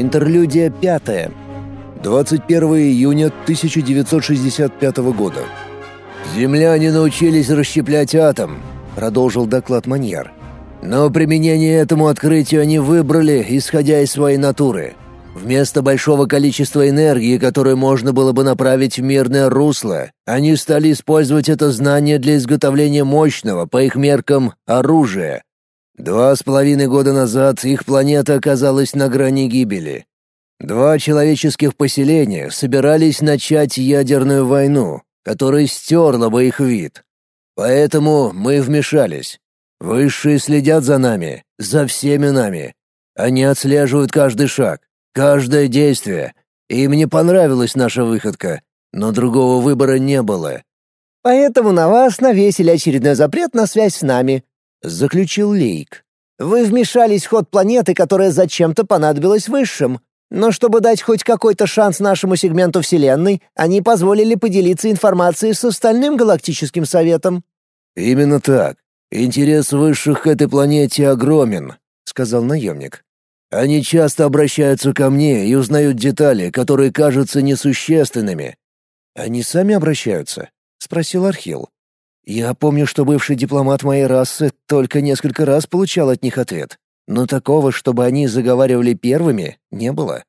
Интерлюдия пятая. 21 июня 1965 года. «Земляне научились расщеплять атом», — продолжил доклад Маньяр. «Но применение этому открытию они выбрали, исходя из своей натуры. Вместо большого количества энергии, которую можно было бы направить в мирное русло, они стали использовать это знание для изготовления мощного, по их меркам, оружия. Два с половиной года назад их планета оказалась на грани гибели. Два человеческих поселения собирались начать ядерную войну, которая стерла бы их вид. Поэтому мы вмешались. Высшие следят за нами, за всеми нами. Они отслеживают каждый шаг. Каждое действие. Им не понравилась наша выходка, но другого выбора не было. Поэтому на вас навесили очередной запрет на связь с нами, заключил Лейк. Вы вмешались в ход планеты, которая зачем-то понадобилась высшим. Но чтобы дать хоть какой-то шанс нашему сегменту Вселенной, они позволили поделиться информацией с остальным галактическим советом. Именно так. Интерес высших к этой планете огромен, сказал наемник. Они часто обращаются ко мне и узнают детали, которые кажутся несущественными. Они сами обращаются? спросил Архил. Я помню, что бывший дипломат моей расы только несколько раз получал от них ответ, но такого, чтобы они заговаривали первыми, не было.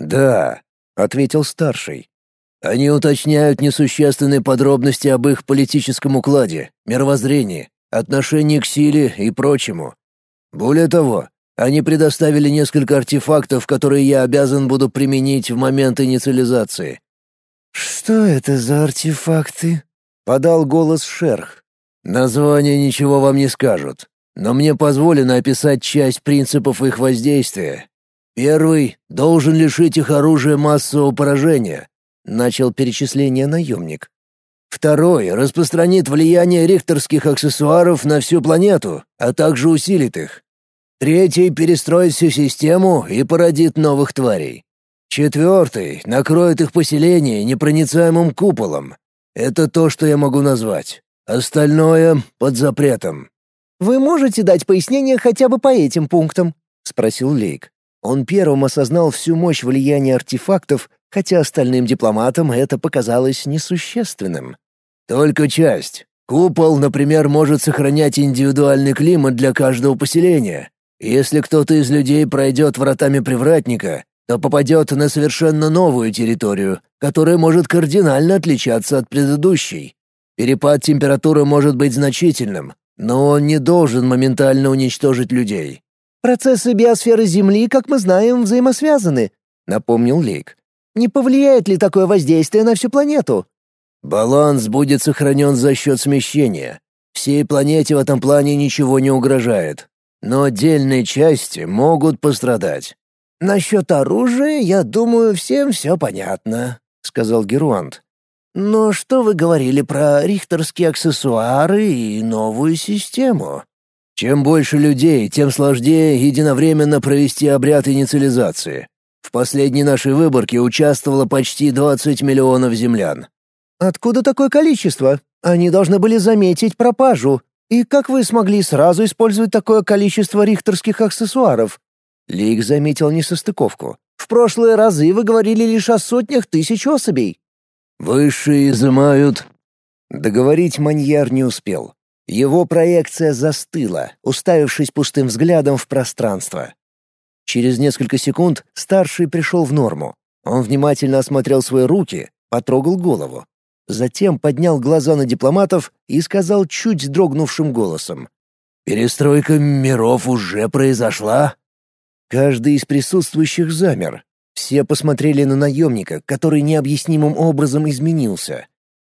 Да, ответил старший. Они уточняют несущественные подробности об их политическом укладе, мировоззрении, отношении к силе и прочему. Более того, они предоставили несколько артефактов, которые я обязан буду применить в момент инициализации. Что это за артефакты? Подал голос Шерх. Названия ничего вам не скажут, но мне позволено описать часть принципов их воздействия. Первый должен лишить их оружия массового поражения, начал перечисление наемник. Второй распространит влияние рихтерских аксессуаров на всю планету, а также усилит их. Третий перестроит всю систему и породит новых тварей. Четвертый накроет их поселение непроницаемым куполом. Это то, что я могу назвать. Остальное под запретом. Вы можете дать пояснение хотя бы по этим пунктам? спросил Лейк. Он первым осознал всю мощь влияния артефактов, хотя остальным дипломатам это показалось несущественным. Только часть. Купол, например, может сохранять индивидуальный климат для каждого поселения, если кто-то из людей пройдет вратами привратника, то попадет на совершенно новую территорию, которая может кардинально отличаться от предыдущей. Перепад температуры может быть значительным, но он не должен моментально уничтожить людей. «Процессы биосферы Земли, как мы знаем, взаимосвязаны», — напомнил Лейк. «Не повлияет ли такое воздействие на всю планету?» «Баланс будет сохранен за счет смещения. Всей планете в этом плане ничего не угрожает но отдельные части могут пострадать. «Насчет оружия, я думаю, всем все понятно», — сказал Геруант. «Но что вы говорили про рихтерские аксессуары и новую систему?» «Чем больше людей, тем сложнее единовременно провести обряд инициализации. В последней нашей выборке участвовало почти 20 миллионов землян». «Откуда такое количество? Они должны были заметить пропажу. И как вы смогли сразу использовать такое количество рихтерских аксессуаров? Лик заметил несостыковку. В прошлые разы вы говорили лишь о сотнях тысяч особей. Высшие изымают. Договорить маньяр не успел. Его проекция застыла, уставившись пустым взглядом в пространство. Через несколько секунд старший пришел в норму. Он внимательно осмотрел свои руки, потрогал голову. Затем поднял глаза на дипломатов и сказал чуть дрогнувшим голосом. «Перестройка миров уже произошла?» Каждый из присутствующих замер. Все посмотрели на наемника, который необъяснимым образом изменился.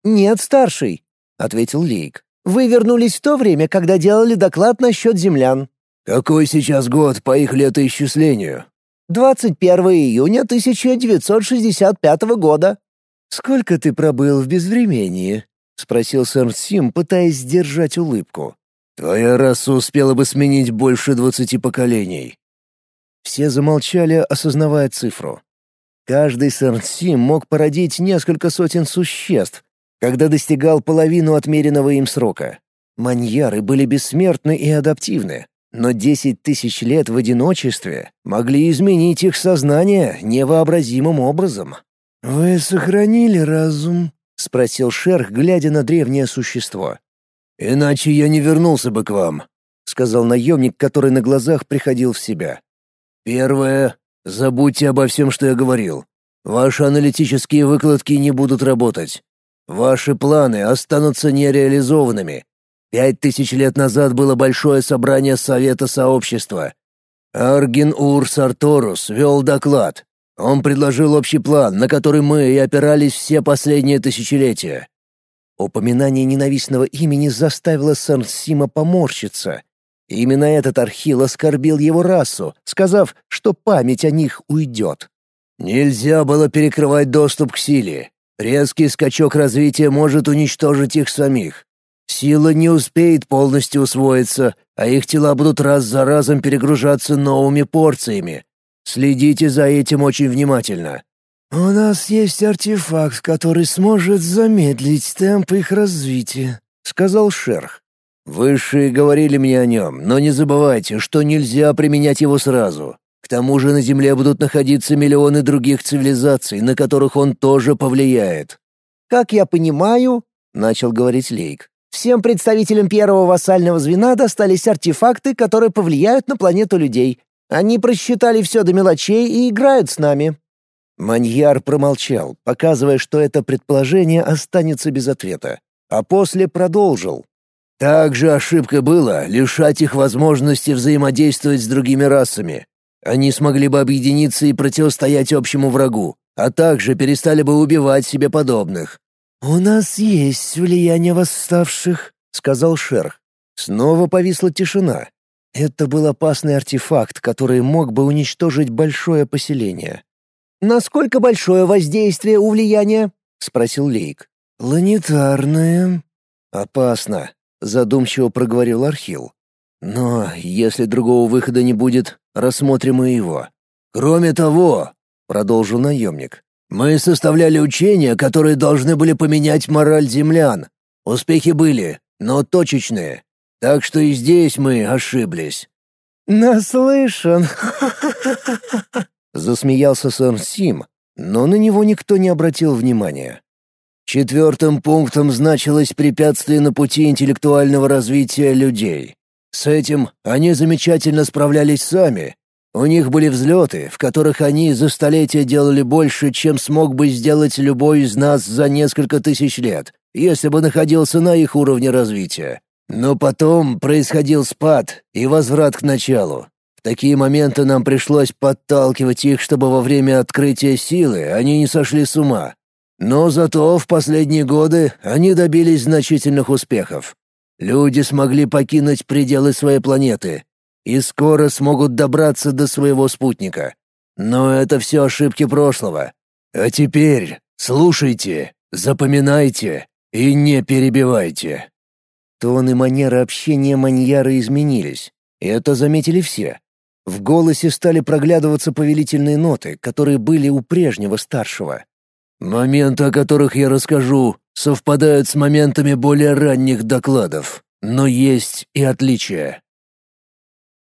«Нет, старший», — ответил Лейк. «Вы вернулись в то время, когда делали доклад насчет землян». «Какой сейчас год по их летоисчислению?» «21 июня 1965 года», «Сколько ты пробыл в безвремении?» — спросил сэр Сим, пытаясь сдержать улыбку. «Твоя раса успела бы сменить больше двадцати поколений». Все замолчали, осознавая цифру. Каждый сэр Сим мог породить несколько сотен существ, когда достигал половину отмеренного им срока. Маньяры были бессмертны и адаптивны. Но десять тысяч лет в одиночестве могли изменить их сознание невообразимым образом. «Вы сохранили разум?» — спросил Шерх, глядя на древнее существо. «Иначе я не вернулся бы к вам», — сказал наемник, который на глазах приходил в себя. «Первое. Забудьте обо всем, что я говорил. Ваши аналитические выкладки не будут работать. Ваши планы останутся нереализованными. Пять тысяч лет назад было большое собрание Совета Сообщества. Аргин Ур Сарторус вел доклад. Он предложил общий план, на который мы и опирались все последние тысячелетия. Упоминание ненавистного имени заставило Сарсима поморщиться. Именно этот Архил оскорбил его расу, сказав, что память о них уйдет. Нельзя было перекрывать доступ к силе. Резкий скачок развития может уничтожить их самих. Сила не успеет полностью усвоиться, а их тела будут раз за разом перегружаться новыми порциями. Следите за этим очень внимательно. «У нас есть артефакт, который сможет замедлить темп их развития», — сказал Шерх. «Высшие говорили мне о нем, но не забывайте, что нельзя применять его сразу. К тому же на Земле будут находиться миллионы других цивилизаций, на которых он тоже повлияет». «Как я понимаю», — начал говорить Лейк, Всем представителям первого вассального звена достались артефакты, которые повлияют на планету людей. Они просчитали все до мелочей и играют с нами». Маньяр промолчал, показывая, что это предположение останется без ответа, а после продолжил. «Также ошибкой было лишать их возможности взаимодействовать с другими расами. Они смогли бы объединиться и противостоять общему врагу, а также перестали бы убивать себе подобных. «У нас есть влияние восставших», — сказал Шерх. Снова повисла тишина. Это был опасный артефакт, который мог бы уничтожить большое поселение. «Насколько большое воздействие у влияния?» — спросил Лейк. «Планетарное». «Опасно», — задумчиво проговорил Архил. «Но если другого выхода не будет, рассмотрим и его». «Кроме того», — продолжил наемник, мы составляли учения, которые должны были поменять мораль землян. Успехи были, но точечные. Так что и здесь мы ошиблись». «Наслышан!» Засмеялся Сэн Сим, но на него никто не обратил внимания. Четвертым пунктом значилось препятствие на пути интеллектуального развития людей. С этим они замечательно справлялись сами, у них были взлеты, в которых они за столетия делали больше, чем смог бы сделать любой из нас за несколько тысяч лет, если бы находился на их уровне развития. Но потом происходил спад и возврат к началу. В такие моменты нам пришлось подталкивать их, чтобы во время открытия силы они не сошли с ума. Но зато в последние годы они добились значительных успехов. Люди смогли покинуть пределы своей планеты, и скоро смогут добраться до своего спутника. Но это все ошибки прошлого. А теперь слушайте, запоминайте и не перебивайте». Тон и манера общения маньяра изменились, это заметили все. В голосе стали проглядываться повелительные ноты, которые были у прежнего старшего. «Моменты, о которых я расскажу, совпадают с моментами более ранних докладов, но есть и отличия.